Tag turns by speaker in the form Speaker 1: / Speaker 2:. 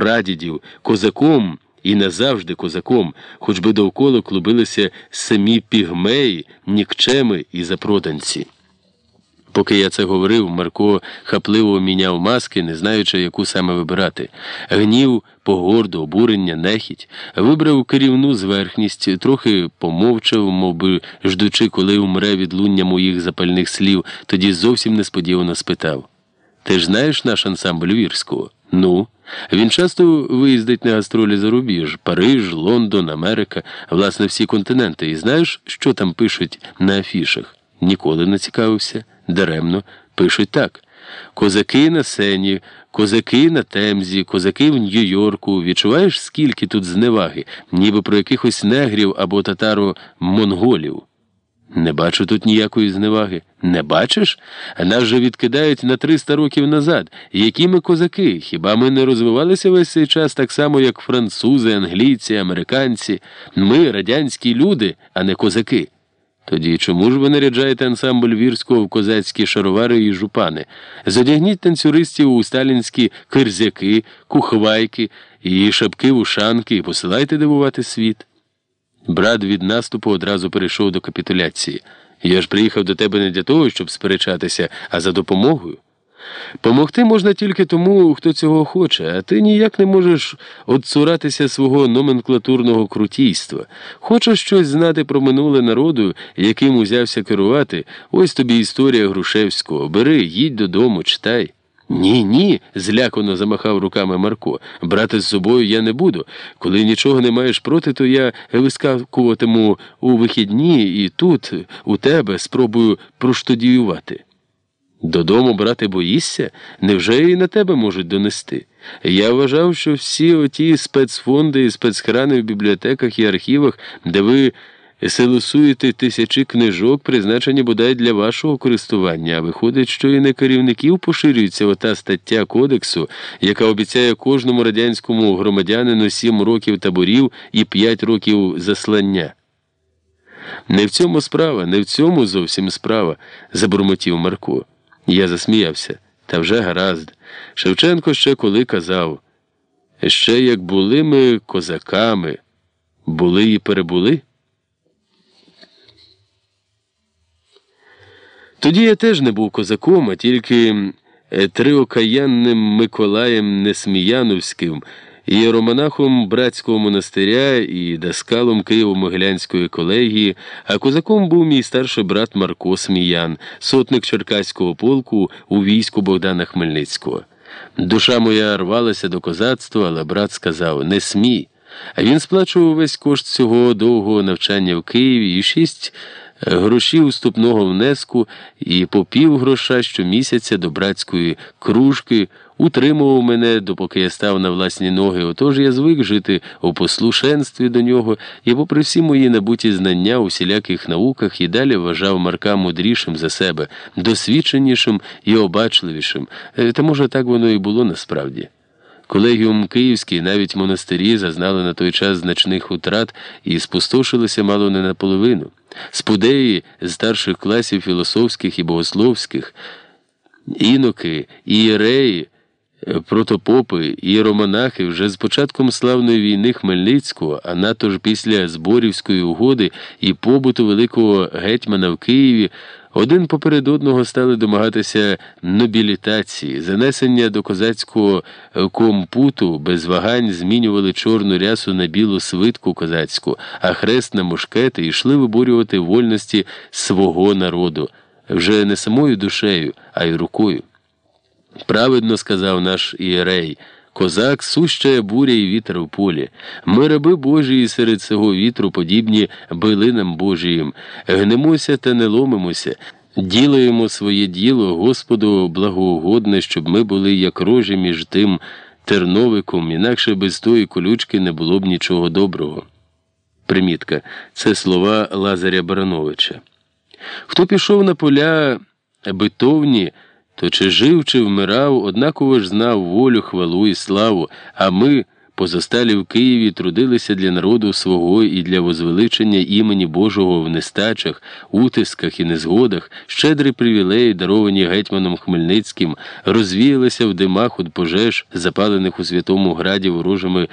Speaker 1: прадідів, козаком і назавжди козаком, хоч би довкола клубилися самі пігмеї, нікчеми і запроданці. Поки я це говорив, Марко хапливо міняв маски, не знаючи, яку саме вибирати. Гнів, погорду, обурення, нехіть. Вибрав керівну зверхність, трохи помовчав, мов би, ждучи, коли умре відлуння моїх запальних слів, тоді зовсім несподівано спитав. Ти ж знаєш наш ансамбль вірського? Ну. Він часто виїздить на гастролі за рубіж Париж, Лондон, Америка, власне, всі континенти. І знаєш, що там пишуть на афішах? Ніколи не цікавився. Даремно пишуть так: козаки на сені, козаки на темзі, козаки в Нью-Йорку. Відчуваєш, скільки тут зневаги, ніби про якихось негрів або татаро-монголів? Не бачу тут ніякої зневаги. Не бачиш? Нас же відкидають на 300 років назад. Які ми козаки? Хіба ми не розвивалися весь цей час так само, як французи, англійці, американці? Ми радянські люди, а не козаки. Тоді чому ж ви наряджаєте ансамбль вірського в козацькі шаровари і жупани? Задягніть танцюристів у сталінські кирзяки, кухвайки і шапки вушанки і посилайте дивувати світ. Брат від наступу одразу перейшов до капітуляції. Я ж приїхав до тебе не для того, щоб сперечатися, а за допомогою. Помогти можна тільки тому, хто цього хоче, а ти ніяк не можеш отцуратися свого номенклатурного крутійства. Хочеш щось знати про минуле народу, яким узявся керувати, ось тобі історія Грушевського. Бери, їдь додому, читай. Ні, ні, злякано замахав руками Марко. Брати з собою я не буду. Коли нічого не маєш проти, то я вискакуватиму у вихідні і тут, у тебе, спробую проштодіювати. Додому брати боїшся? Невже і на тебе можуть донести? Я вважав, що всі оті спецфонди і спецхрани в бібліотеках і архівах, де ви селосуєте тисячі книжок, призначені бодай для вашого користування, а виходить, що і не керівників поширюється ота стаття кодексу, яка обіцяє кожному радянському громадянину сім років таборів і п'ять років заслання. Не в цьому справа, не в цьому зовсім справа, забурмотів Марко. Я засміявся. Та вже гаразд. Шевченко ще коли казав. Ще як були ми козаками, були і перебули. Тоді я теж не був козаком, а тільки триокаянним Миколаєм Несміяновським, ієромонахом братського монастиря і даскалом Києво-Могилянської колегії, а козаком був мій старший брат Марко Сміян, сотник Черкаського полку у війську Богдана Хмельницького. Душа моя рвалася до козацтва, але брат сказав не смій. А він сплачував весь кошт цього довгого навчання в Києві і шість грошів уступного внеску і по пів гроша щомісяця до братської кружки утримував мене, допоки я став на власні ноги. Отож я звик жити у послушенстві до нього і, попри всі мої набуті знання у всіляких науках, і далі вважав Марка мудрішим за себе, досвідченішим і обачливішим. Е, та може так воно і було насправді. Колегіум Київський, навіть монастирі зазнали на той час значних утрат і спустошилися мало не наполовину. Спудеї з старших класів філософських і богословських, іноки, ієреї, протопопи і романахи вже з початком славної війни Хмельницького, а нато ж після Зборівської угоди і побуту великого гетьмана в Києві. Один поперед одного стали домагатися нобілітації, занесення до козацького компуту без вагань змінювали чорну рясу на білу свитку козацьку, а хрест на мушкети йшли виборювати вольності свого народу вже не самою душею, а й рукою. Праведно сказав наш ієрей. Козак сущає буря і вітер у полі. Ми раби Божії серед цього вітру, подібні билинам Божиїм, гнемося та не ломимося, ділаємо своє діло, Господу благоугодне, щоб ми були як рожі між тим терновиком, інакше без тої колючки не було б нічого доброго. Примітка це слова Лазаря Барановича. Хто пішов на поля битовні, то чи жив, чи вмирав, однаково ж знав волю, хвалу і славу, а ми позосталі в Києві трудилися для народу свого і для возвеличення імені Божого в нестачах, утисках і незгодах, щедрі привілеї, даровані гетьманом Хмельницьким, розвіялися в димах від пожеж, запалених у святому граді ворожими